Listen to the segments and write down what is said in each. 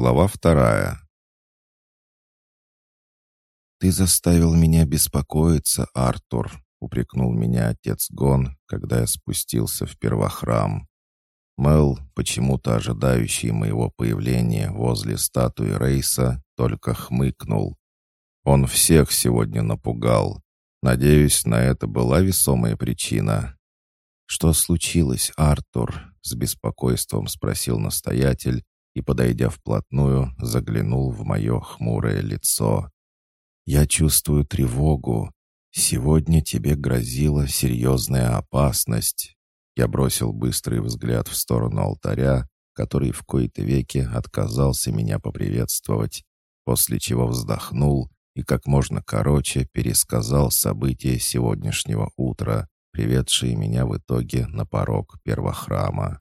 Глава вторая. «Ты заставил меня беспокоиться, Артур», — упрекнул меня отец Гон, когда я спустился в первохрам. Мел, почему-то ожидающий моего появления возле статуи Рейса, только хмыкнул. Он всех сегодня напугал. Надеюсь, на это была весомая причина. «Что случилось, Артур?» — с беспокойством спросил настоятель и, подойдя вплотную, заглянул в мое хмурое лицо. «Я чувствую тревогу. Сегодня тебе грозила серьезная опасность. Я бросил быстрый взгляд в сторону алтаря, который в кои-то веки отказался меня поприветствовать, после чего вздохнул и как можно короче пересказал события сегодняшнего утра, приведшие меня в итоге на порог первохрама.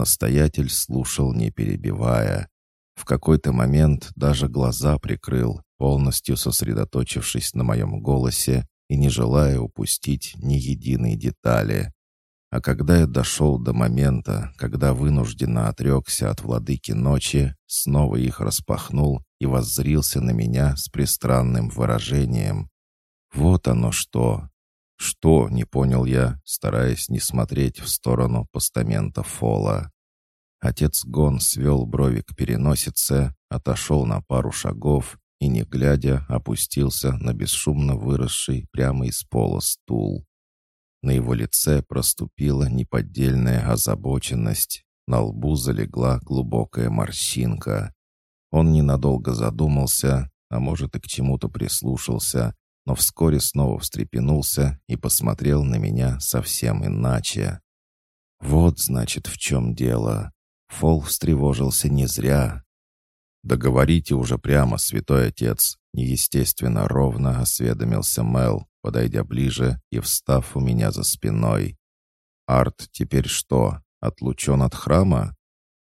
Настоятель слушал, не перебивая. В какой-то момент даже глаза прикрыл, полностью сосредоточившись на моем голосе и не желая упустить ни единой детали. А когда я дошел до момента, когда вынужденно отрекся от владыки ночи, снова их распахнул и воззрился на меня с пристранным выражением. Вот оно что. Что, не понял я, стараясь не смотреть в сторону постамента Фола. Отец Гон свел брови к переносице, отошел на пару шагов и, не глядя, опустился на бесшумно выросший прямо из пола стул. На его лице проступила неподдельная озабоченность, на лбу залегла глубокая морщинка. Он ненадолго задумался, а может и к чему-то прислушался, но вскоре снова встрепенулся и посмотрел на меня совсем иначе. «Вот, значит, в чем дело». Фол встревожился не зря. «Договорите уже прямо, святой отец», — неестественно ровно осведомился Мел, подойдя ближе и встав у меня за спиной. «Арт теперь что, отлучен от храма?»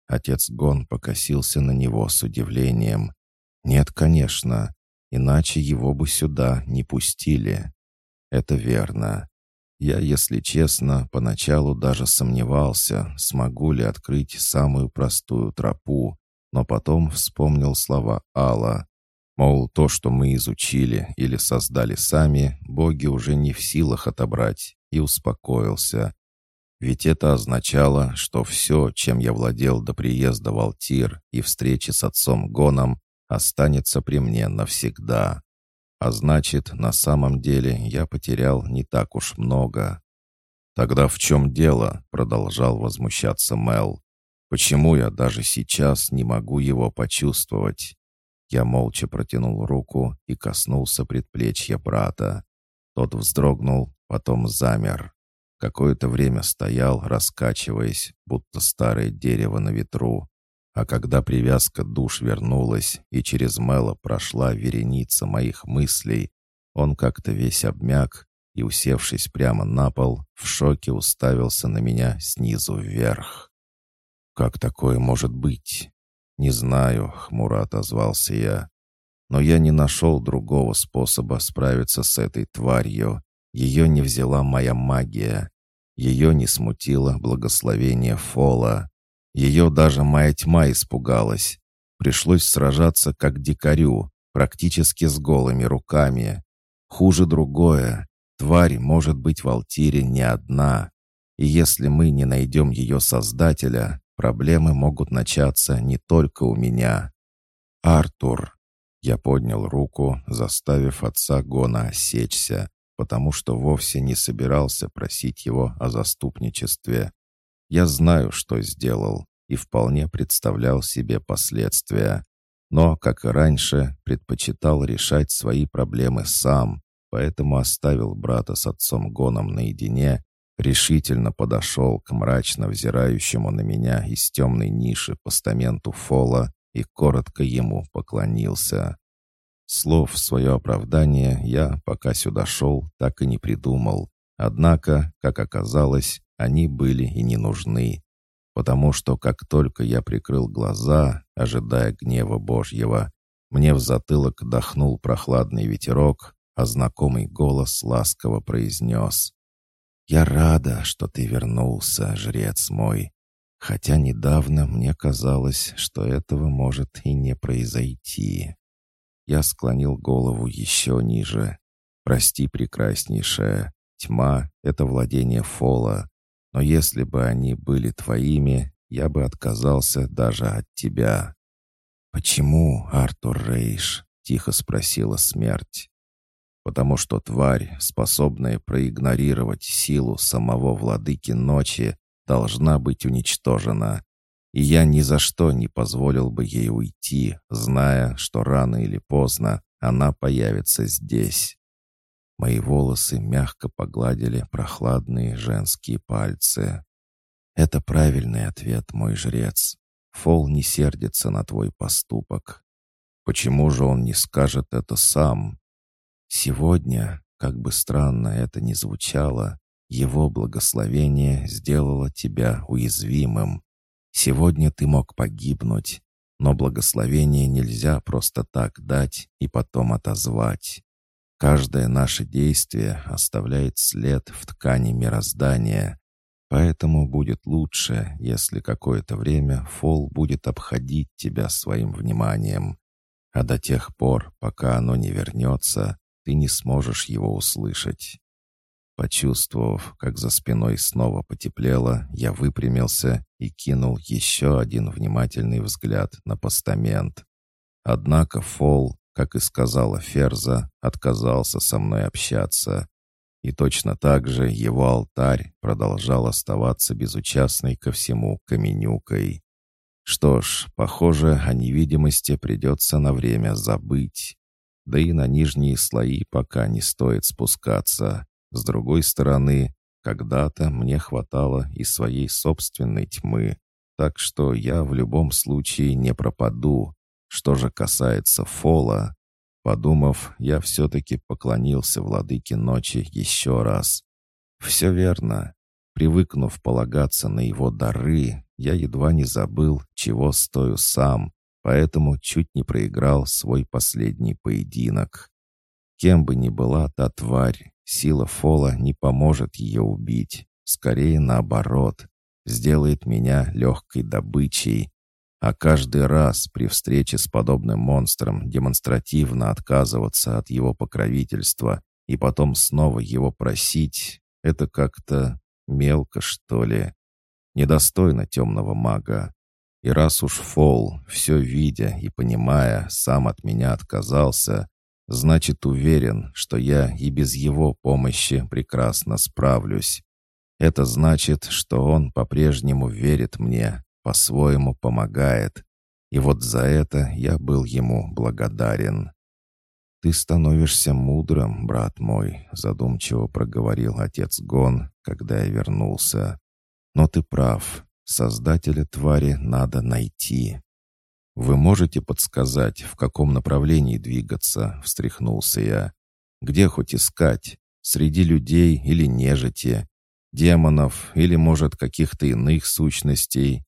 Отец Гон покосился на него с удивлением. «Нет, конечно, иначе его бы сюда не пустили». «Это верно. Я, если честно, поначалу даже сомневался, смогу ли открыть самую простую тропу, но потом вспомнил слова Алла. Мол, то, что мы изучили или создали сами, боги уже не в силах отобрать, и успокоился. Ведь это означало, что все, чем я владел до приезда в Алтир и встречи с отцом Гоном, останется при мне навсегда. А значит, на самом деле я потерял не так уж много. «Тогда в чем дело?» — продолжал возмущаться Мел. «Почему я даже сейчас не могу его почувствовать?» Я молча протянул руку и коснулся предплечья брата. Тот вздрогнул, потом замер. Какое-то время стоял, раскачиваясь, будто старое дерево на ветру. А когда привязка душ вернулась и через Мэла прошла вереница моих мыслей, он как-то весь обмяк и, усевшись прямо на пол, в шоке уставился на меня снизу вверх. «Как такое может быть?» «Не знаю», — хмуро отозвался я. «Но я не нашел другого способа справиться с этой тварью. Ее не взяла моя магия. Ее не смутило благословение Фола. Ее даже моя тьма испугалась. Пришлось сражаться как дикарю, практически с голыми руками. Хуже другое. Тварь может быть в Алтире не одна. И если мы не найдем ее создателя, Проблемы могут начаться не только у меня. Артур. Я поднял руку, заставив отца Гона осечься, потому что вовсе не собирался просить его о заступничестве. Я знаю, что сделал, и вполне представлял себе последствия. Но, как и раньше, предпочитал решать свои проблемы сам, поэтому оставил брата с отцом Гоном наедине решительно подошел к мрачно взирающему на меня из темной ниши постаменту Фола и коротко ему поклонился. Слов в свое оправдание я, пока сюда шел, так и не придумал. Однако, как оказалось, они были и не нужны. Потому что как только я прикрыл глаза, ожидая гнева Божьего, мне в затылок дохнул прохладный ветерок, а знакомый голос ласково произнес «Я рада, что ты вернулся, жрец мой. Хотя недавно мне казалось, что этого может и не произойти. Я склонил голову еще ниже. «Прости, прекраснейшая, тьма — это владение Фола, но если бы они были твоими, я бы отказался даже от тебя». «Почему, Артур Рейш?» — тихо спросила смерть. «Потому что тварь, способная проигнорировать силу самого владыки ночи, должна быть уничтожена. И я ни за что не позволил бы ей уйти, зная, что рано или поздно она появится здесь». Мои волосы мягко погладили прохладные женские пальцы. «Это правильный ответ, мой жрец. Фол не сердится на твой поступок. Почему же он не скажет это сам? Сегодня, как бы странно это ни звучало, его благословение сделало тебя уязвимым. Сегодня ты мог погибнуть, но благословение нельзя просто так дать и потом отозвать. Каждое наше действие оставляет след в ткани мироздания, Поэтому будет лучше, если какое-то время Фол будет обходить тебя своим вниманием. А до тех пор, пока оно не вернется, ты не сможешь его услышать. Почувствовав, как за спиной снова потеплело, я выпрямился и кинул еще один внимательный взгляд на постамент. Однако Фол, как и сказала Ферза, отказался со мной общаться, и точно так же его алтарь продолжал оставаться безучастной ко всему каменюкой. Что ж, похоже, о невидимости придется на время забыть. Да и на нижние слои пока не стоит спускаться. С другой стороны, когда-то мне хватало и своей собственной тьмы, так что я в любом случае не пропаду. Что же касается Фола, Подумав, я все-таки поклонился владыке ночи еще раз. Все верно. Привыкнув полагаться на его дары, я едва не забыл, чего стою сам, поэтому чуть не проиграл свой последний поединок. Кем бы ни была та тварь, сила Фола не поможет ее убить. Скорее наоборот, сделает меня легкой добычей, а каждый раз при встрече с подобным монстром демонстративно отказываться от его покровительства и потом снова его просить — это как-то мелко, что ли. Недостойно темного мага. И раз уж Фол, все видя и понимая, сам от меня отказался, значит уверен, что я и без его помощи прекрасно справлюсь. Это значит, что он по-прежнему верит мне, по-своему помогает. И вот за это я был ему благодарен. «Ты становишься мудрым, брат мой», — задумчиво проговорил отец Гон, когда я вернулся. «Но ты прав. Создателя твари надо найти». «Вы можете подсказать, в каком направлении двигаться?» — встряхнулся я. «Где хоть искать? Среди людей или нежити? Демонов или, может, каких-то иных сущностей?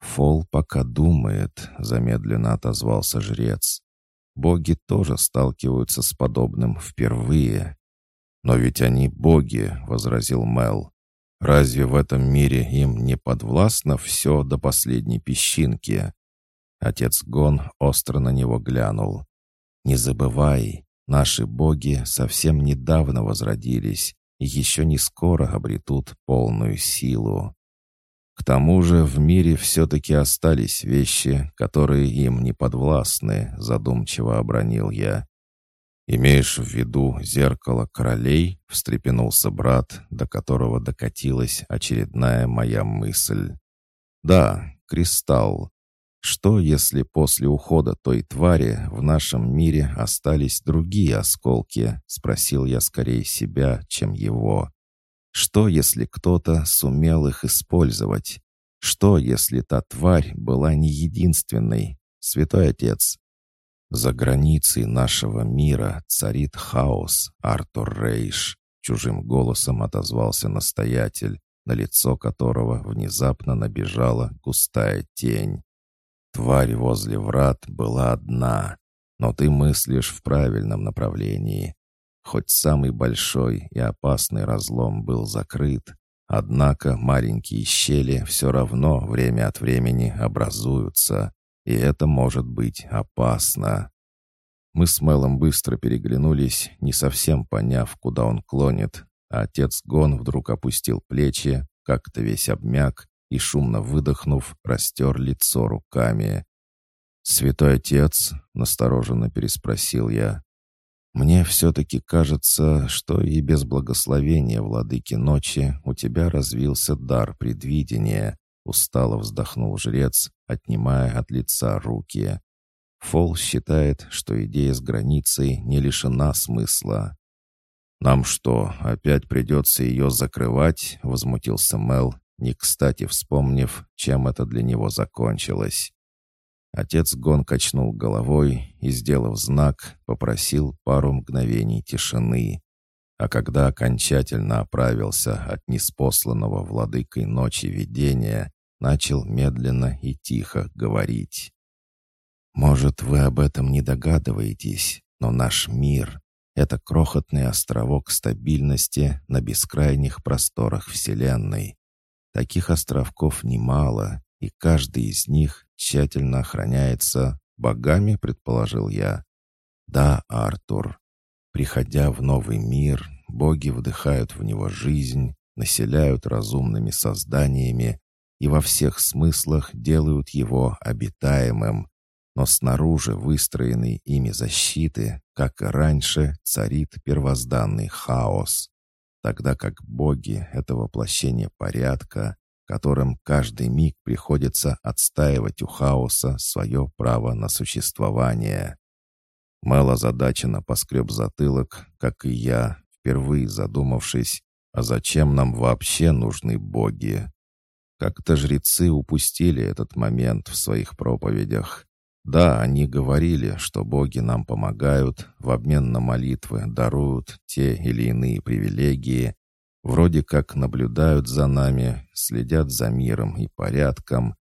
«Фол пока думает», — замедленно отозвался жрец. «Боги тоже сталкиваются с подобным впервые». «Но ведь они боги», — возразил Мел. «Разве в этом мире им не подвластно все до последней песчинки?» Отец Гон остро на него глянул. «Не забывай, наши боги совсем недавно возродились и еще не скоро обретут полную силу. К тому же в мире все-таки остались вещи, которые им не подвластны, задумчиво обронил я. «Имеешь в виду зеркало королей?» — встрепенулся брат, до которого докатилась очередная моя мысль. «Да, кристалл. Что, если после ухода той твари в нашем мире остались другие осколки?» — спросил я скорее себя, чем его. Что, если кто-то сумел их использовать? Что, если та тварь была не единственной? Святой Отец, за границей нашего мира царит хаос, Артур Рейш, чужим голосом отозвался настоятель, на лицо которого внезапно набежала густая тень. Тварь возле врат была одна, но ты мыслишь в правильном направлении. Хоть самый большой и опасный разлом был закрыт, Однако маленькие щели все равно время от времени образуются, и это может быть опасно. Мы с Мелом быстро переглянулись, не совсем поняв, куда он клонит, а отец Гон вдруг опустил плечи, как-то весь обмяк и, шумно выдохнув, растер лицо руками. «Святой отец?» — настороженно переспросил я. «Мне все-таки кажется, что и без благословения владыки ночи у тебя развился дар предвидения», — устало вздохнул жрец, отнимая от лица руки. Фол считает, что идея с границей не лишена смысла. «Нам что, опять придется ее закрывать?» — возмутился Мел, не кстати вспомнив, чем это для него закончилось. Отец Гон качнул головой и, сделав знак, попросил пару мгновений тишины. А когда окончательно оправился от неспосланного владыкой ночи видения, начал медленно и тихо говорить. «Может, вы об этом не догадываетесь, но наш мир — это крохотный островок стабильности на бескрайних просторах Вселенной. Таких островков немало, и каждый из них тщательно охраняется богами, предположил я. Да, Артур. Приходя в новый мир, боги вдыхают в него жизнь, населяют разумными созданиями и во всех смыслах делают его обитаемым. Но снаружи выстроенной ими защиты, как и раньше, царит первозданный хаос. Тогда как боги — это воплощение порядка, которым каждый миг приходится отстаивать у хаоса свое право на существование. Мэл озадаченно поскреб затылок, как и я, впервые задумавшись, а зачем нам вообще нужны боги? Как-то жрецы упустили этот момент в своих проповедях. Да, они говорили, что боги нам помогают, в обмен на молитвы даруют те или иные привилегии, Вроде как наблюдают за нами, следят за миром и порядком,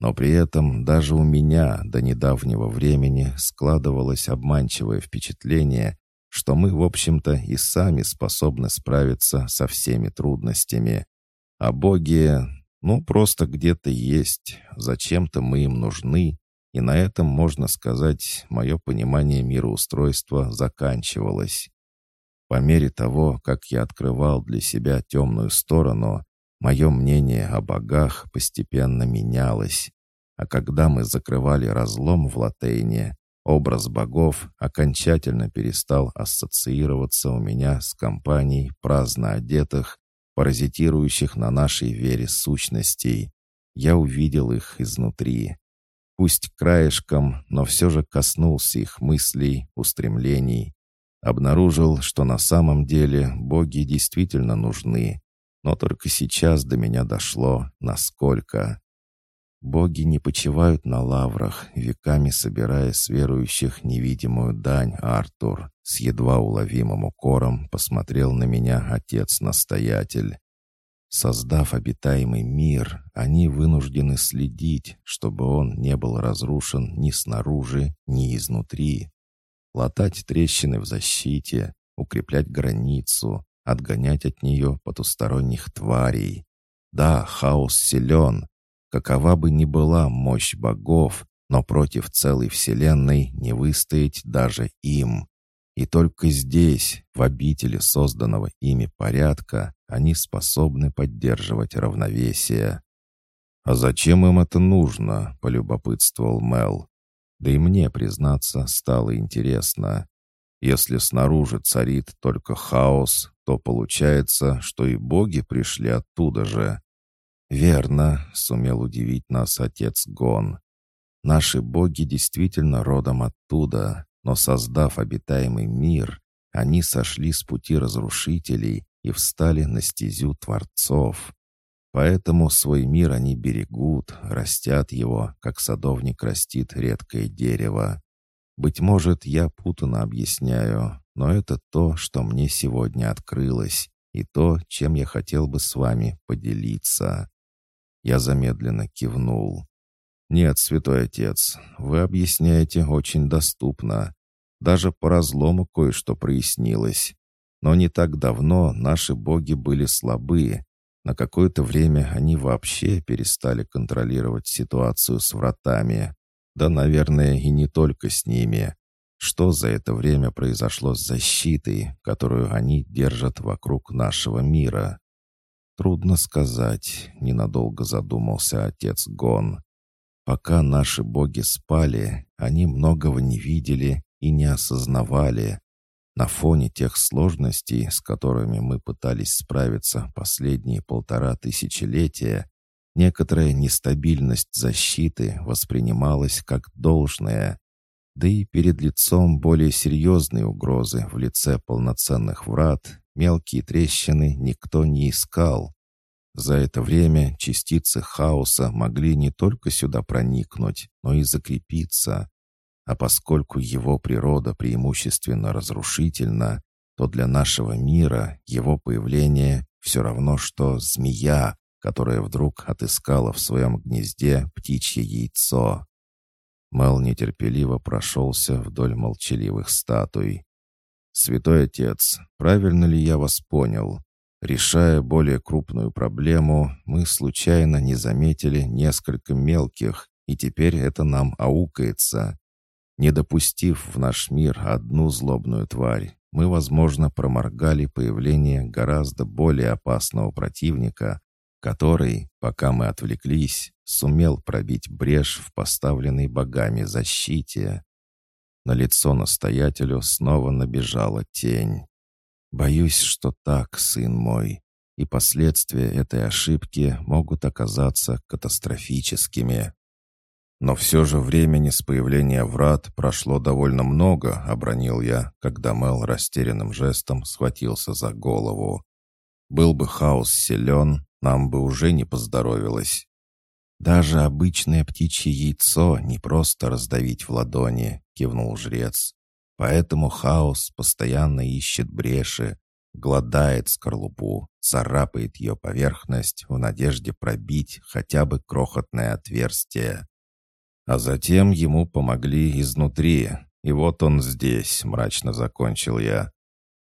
но при этом даже у меня до недавнего времени складывалось обманчивое впечатление, что мы, в общем-то, и сами способны справиться со всеми трудностями. А боги, ну, просто где-то есть, зачем-то мы им нужны, и на этом, можно сказать, мое понимание мироустройства заканчивалось. По мере того, как я открывал для себя темную сторону, мое мнение о богах постепенно менялось. А когда мы закрывали разлом в Латейне, образ богов окончательно перестал ассоциироваться у меня с компанией праздно одетых, паразитирующих на нашей вере сущностей. Я увидел их изнутри. Пусть краешком, но все же коснулся их мыслей, устремлений, Обнаружил, что на самом деле боги действительно нужны, но только сейчас до меня дошло, насколько. Боги не почивают на лаврах, веками собирая с верующих невидимую дань, Артур. С едва уловимым укором посмотрел на меня отец-настоятель. Создав обитаемый мир, они вынуждены следить, чтобы он не был разрушен ни снаружи, ни изнутри латать трещины в защите, укреплять границу, отгонять от нее потусторонних тварей. Да, хаос силен. Какова бы ни была мощь богов, но против целой вселенной не выстоять даже им. И только здесь, в обители созданного ими порядка, они способны поддерживать равновесие. «А зачем им это нужно?» — полюбопытствовал Мел. Да и мне, признаться, стало интересно. Если снаружи царит только хаос, то получается, что и боги пришли оттуда же. «Верно», — сумел удивить нас отец Гон. «Наши боги действительно родом оттуда, но создав обитаемый мир, они сошли с пути разрушителей и встали на стезю творцов. Поэтому свой мир они берегут, растят его, как садовник растит редкое дерево. Быть может, я путано объясняю, но это то, что мне сегодня открылось, и то, чем я хотел бы с вами поделиться. Я замедленно кивнул. «Нет, святой отец, вы объясняете очень доступно. Даже по разлому кое-что прояснилось. Но не так давно наши боги были слабы, На какое-то время они вообще перестали контролировать ситуацию с вратами. Да, наверное, и не только с ними. Что за это время произошло с защитой, которую они держат вокруг нашего мира? Трудно сказать, ненадолго задумался отец Гон. Пока наши боги спали, они многого не видели и не осознавали. На фоне тех сложностей, с которыми мы пытались справиться последние полтора тысячелетия, некоторая нестабильность защиты воспринималась как должное. Да и перед лицом более серьезной угрозы в лице полноценных врат мелкие трещины никто не искал. За это время частицы хаоса могли не только сюда проникнуть, но и закрепиться. А поскольку его природа преимущественно разрушительна, то для нашего мира его появление все равно, что змея, которая вдруг отыскала в своем гнезде птичье яйцо. Мел нетерпеливо прошелся вдоль молчаливых статуй. «Святой Отец, правильно ли я вас понял? Решая более крупную проблему, мы случайно не заметили несколько мелких, и теперь это нам аукается. Не допустив в наш мир одну злобную тварь, мы, возможно, проморгали появление гораздо более опасного противника, который, пока мы отвлеклись, сумел пробить брешь в поставленной богами защите. На лицо настоятелю снова набежала тень. «Боюсь, что так, сын мой, и последствия этой ошибки могут оказаться катастрофическими». Но все же времени с появления врат прошло довольно много, обронил я, когда Мел растерянным жестом схватился за голову. Был бы хаос силен, нам бы уже не поздоровилось. Даже обычное птичье яйцо не просто раздавить в ладони, кивнул жрец. Поэтому хаос постоянно ищет бреши, гладает скорлупу, царапает ее поверхность в надежде пробить хотя бы крохотное отверстие. А затем ему помогли изнутри, и вот он здесь, мрачно закончил я.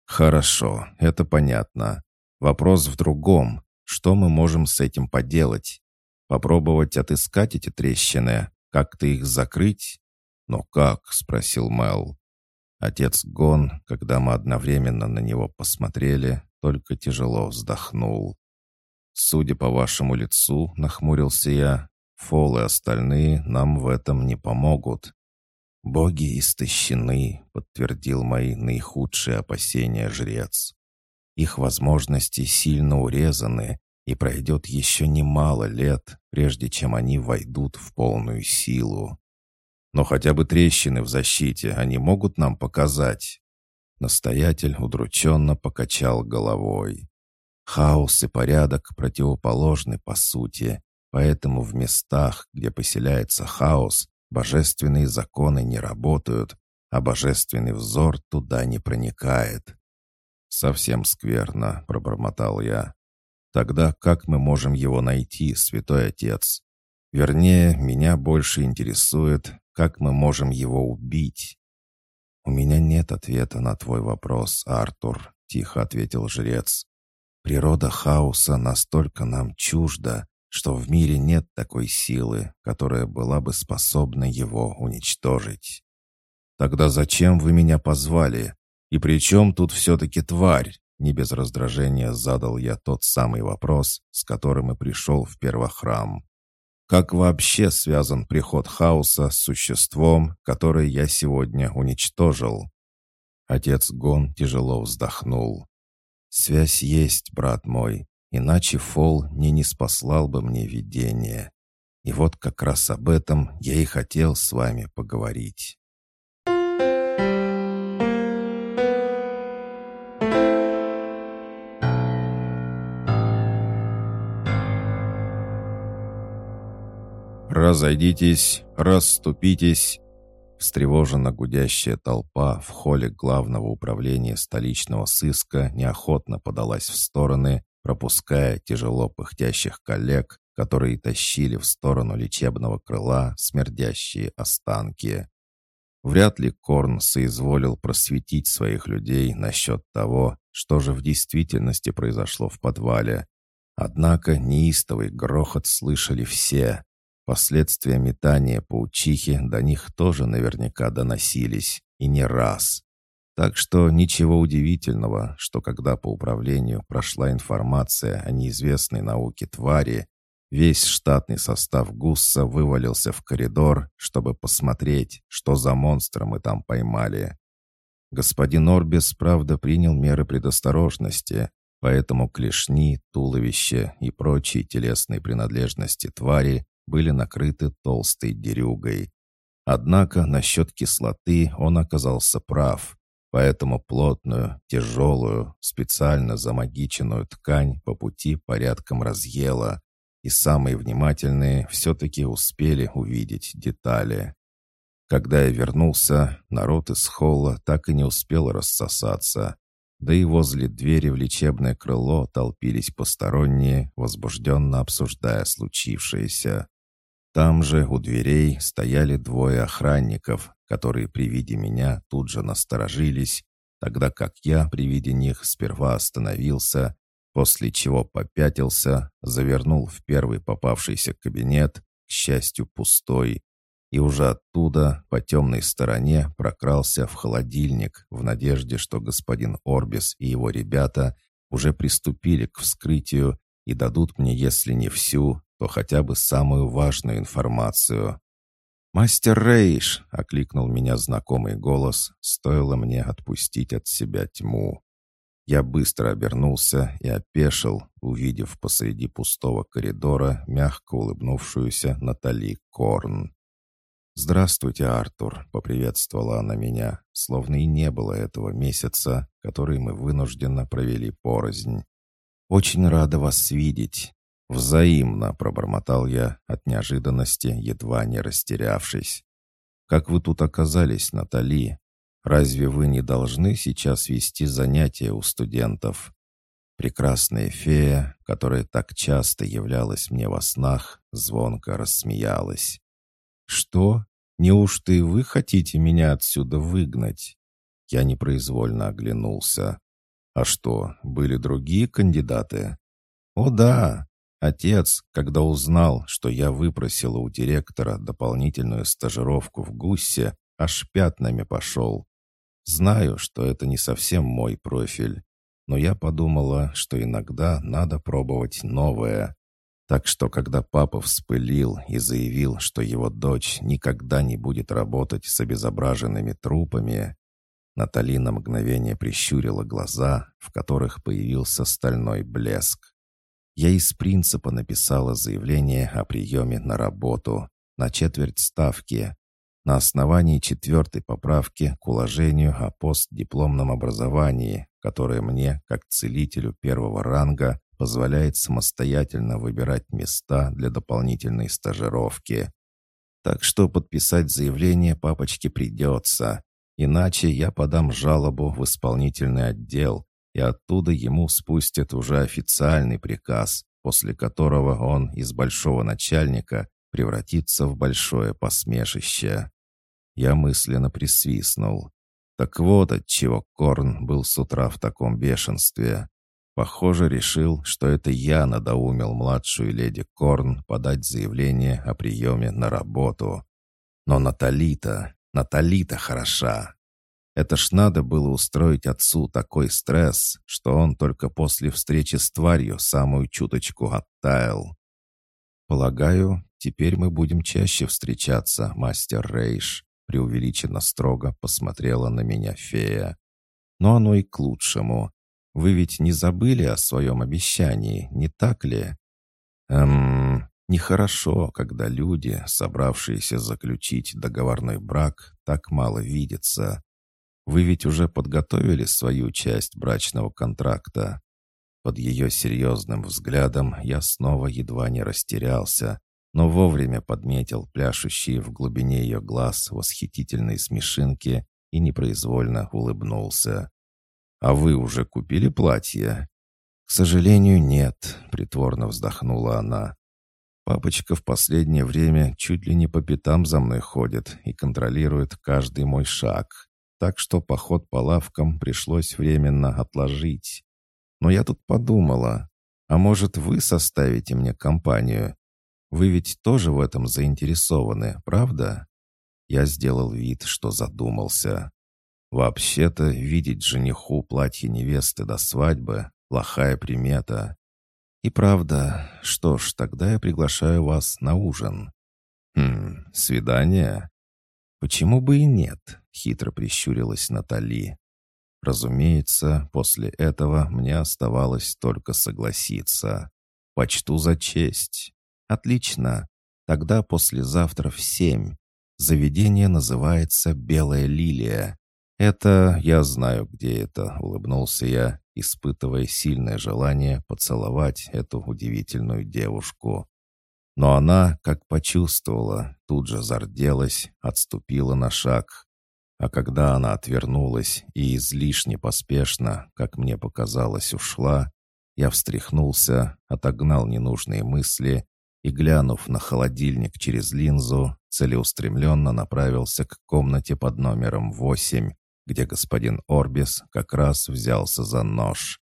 Хорошо, это понятно. Вопрос в другом. Что мы можем с этим поделать? Попробовать отыскать эти трещины? Как-то их закрыть? «Но как?» — спросил Мел. Отец Гон, когда мы одновременно на него посмотрели, только тяжело вздохнул. «Судя по вашему лицу», — нахмурился я, Фол и остальные нам в этом не помогут. «Боги истощены», — подтвердил мои наихудшие опасения жрец. «Их возможности сильно урезаны, и пройдет еще немало лет, прежде чем они войдут в полную силу. Но хотя бы трещины в защите они могут нам показать». Настоятель удрученно покачал головой. Хаос и порядок противоположны по сути, Поэтому в местах, где поселяется хаос, божественные законы не работают, а божественный взор туда не проникает. «Совсем скверно», — пробормотал я. «Тогда как мы можем его найти, святой отец? Вернее, меня больше интересует, как мы можем его убить». «У меня нет ответа на твой вопрос, Артур», — тихо ответил жрец. «Природа хаоса настолько нам чужда, что в мире нет такой силы, которая была бы способна его уничтожить. «Тогда зачем вы меня позвали? И при чем тут все-таки тварь?» Не без раздражения задал я тот самый вопрос, с которым и пришел в первохрам. Как вообще связан приход хаоса с существом, которое я сегодня уничтожил? Отец Гон тяжело вздохнул. «Связь есть, брат мой, Иначе Фол не не спаслал бы мне видение. И вот как раз об этом я и хотел с вами поговорить. «Разойдитесь, расступитесь!» Встревоженно гудящая толпа в холле главного управления столичного сыска неохотно подалась в стороны, пропуская тяжело пыхтящих коллег, которые тащили в сторону лечебного крыла смердящие останки. Вряд ли Корн соизволил просветить своих людей насчет того, что же в действительности произошло в подвале. Однако неистовый грохот слышали все. Последствия метания паучихи до них тоже наверняка доносились, и не раз. Так что ничего удивительного, что когда по управлению прошла информация о неизвестной науке твари, весь штатный состав ГУСа вывалился в коридор, чтобы посмотреть, что за монстра мы там поймали. Господин Орбис, правда, принял меры предосторожности, поэтому клешни, туловище и прочие телесные принадлежности твари были накрыты толстой дерюгой. Однако насчет кислоты он оказался прав, поэтому плотную, тяжелую, специально замагиченную ткань по пути порядком разъела, и самые внимательные все-таки успели увидеть детали. Когда я вернулся, народ из холла так и не успел рассосаться, да и возле двери в лечебное крыло толпились посторонние, возбужденно обсуждая случившееся. Там же у дверей стояли двое охранников, которые при виде меня тут же насторожились, тогда как я при виде них сперва остановился, после чего попятился, завернул в первый попавшийся кабинет, к счастью, пустой, и уже оттуда по темной стороне прокрался в холодильник в надежде, что господин Орбис и его ребята уже приступили к вскрытию и дадут мне, если не всю, то хотя бы самую важную информацию. «Мастер Рейш!» — окликнул меня знакомый голос, стоило мне отпустить от себя тьму. Я быстро обернулся и опешил, увидев посреди пустого коридора мягко улыбнувшуюся Натали Корн. «Здравствуйте, Артур», — поприветствовала она меня, словно и не было этого месяца, который мы вынужденно провели порознь. «Очень рада вас видеть». «Взаимно», — пробормотал я от неожиданности, едва не растерявшись. «Как вы тут оказались, Натали? Разве вы не должны сейчас вести занятия у студентов?» Прекрасная фея, которая так часто являлась мне во снах, звонко рассмеялась. «Что? Неужто и вы хотите меня отсюда выгнать?» Я непроизвольно оглянулся. «А что, были другие кандидаты?» «О да, Отец, когда узнал, что я выпросила у директора дополнительную стажировку в ГУСе, аж пятнами пошел. Знаю, что это не совсем мой профиль, но я подумала, что иногда надо пробовать новое. Так что, когда папа вспылил и заявил, что его дочь никогда не будет работать с обезображенными трупами, Натали на мгновение прищурила глаза, в которых появился стальной блеск. Я из принципа написала заявление о приеме на работу на четверть ставки на основании четвертой поправки к уложению о постдипломном образовании, которое мне, как целителю первого ранга, позволяет самостоятельно выбирать места для дополнительной стажировки. Так что подписать заявление папочке придется, иначе я подам жалобу в исполнительный отдел, и оттуда ему спустят уже официальный приказ, после которого он из большого начальника превратится в большое посмешище. Я мысленно присвистнул. Так вот от чего Корн был с утра в таком бешенстве. Похоже, решил, что это я надоумил младшую леди Корн подать заявление о приеме на работу. Но Наталита, Наталита хороша. Это ж надо было устроить отцу такой стресс, что он только после встречи с тварью самую чуточку оттаял. «Полагаю, теперь мы будем чаще встречаться, мастер Рейш», преувеличенно строго посмотрела на меня фея. «Но оно и к лучшему. Вы ведь не забыли о своем обещании, не так ли? Эм, нехорошо, когда люди, собравшиеся заключить договорной брак, так мало видятся. Вы ведь уже подготовили свою часть брачного контракта. Под ее серьезным взглядом я снова едва не растерялся, но вовремя подметил пляшущие в глубине ее глаз восхитительные смешинки и непроизвольно улыбнулся. «А вы уже купили платье?» «К сожалению, нет», — притворно вздохнула она. «Папочка в последнее время чуть ли не по пятам за мной ходит и контролирует каждый мой шаг, так что поход по лавкам пришлось временно отложить. Но я тут подумала, А может, вы составите мне компанию? Вы ведь тоже в этом заинтересованы, правда?» Я сделал вид, что задумался. Вообще-то, видеть жениху платье невесты до свадьбы — плохая примета. И правда, что ж, тогда я приглашаю вас на ужин. Хм, свидание? Почему бы и нет? Хитро прищурилась Натали. Разумеется, после этого мне оставалось только согласиться. Почту за честь. Отлично. Тогда послезавтра в семь. Заведение называется «Белая лилия». «Это я знаю, где это», — улыбнулся я, испытывая сильное желание поцеловать эту удивительную девушку. Но она, как почувствовала, тут же зарделась, отступила на шаг. А когда она отвернулась и излишне поспешно, как мне показалось, ушла, я встряхнулся, отогнал ненужные мысли и, глянув на холодильник через линзу, целеустремленно направился к комнате под номером восемь, где господин Орбис как раз взялся за нож.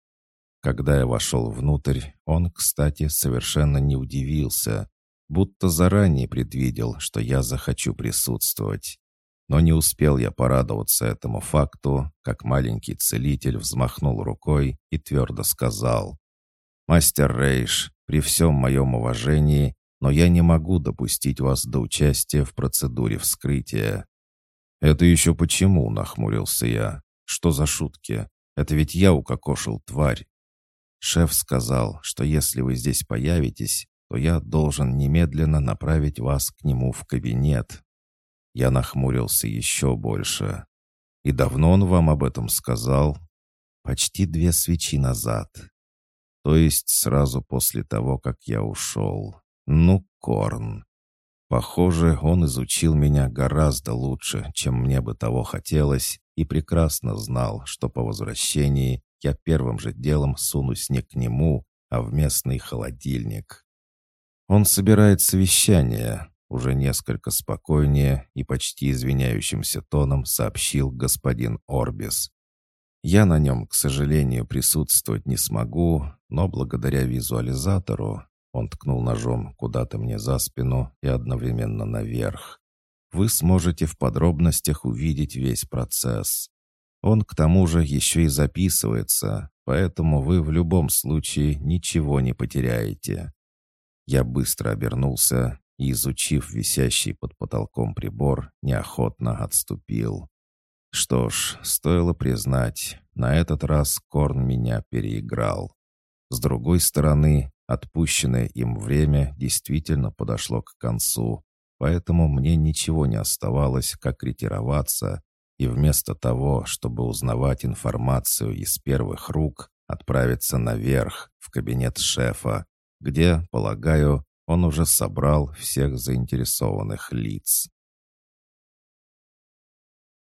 Когда я вошел внутрь, он, кстати, совершенно не удивился, будто заранее предвидел, что я захочу присутствовать. Но не успел я порадоваться этому факту, как маленький целитель взмахнул рукой и твердо сказал, «Мастер Рейш, при всем моем уважении, но я не могу допустить вас до участия в процедуре вскрытия. «Это еще почему?» — нахмурился я. «Что за шутки? Это ведь я укокошил тварь». Шеф сказал, что если вы здесь появитесь, то я должен немедленно направить вас к нему в кабинет. Я нахмурился еще больше. «И давно он вам об этом сказал?» «Почти две свечи назад. То есть сразу после того, как я ушел. Ну, Корн. Похоже, он изучил меня гораздо лучше, чем мне бы того хотелось, и прекрасно знал, что по возвращении я первым же делом сунусь не к нему, а в местный холодильник. Он собирает совещание, уже несколько спокойнее и почти извиняющимся тоном сообщил господин Орбис. Я на нем, к сожалению, присутствовать не смогу, но благодаря визуализатору он ткнул ножом куда-то мне за спину и одновременно наверх. Вы сможете в подробностях увидеть весь процесс. Он к тому же еще и записывается, поэтому вы в любом случае ничего не потеряете. Я быстро обернулся и, изучив висящий под потолком прибор, неохотно отступил. Что ж, стоило признать, на этот раз Корн меня переиграл. С другой стороны, Отпущенное им время действительно подошло к концу, поэтому мне ничего не оставалось, как ретироваться, и вместо того, чтобы узнавать информацию из первых рук, отправиться наверх, в кабинет шефа, где, полагаю, он уже собрал всех заинтересованных лиц.